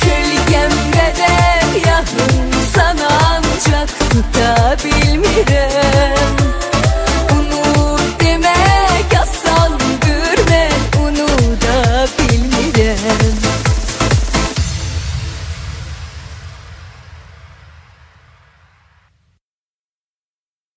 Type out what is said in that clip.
Kölgemde de yakın sana ancak tuta bilmirəm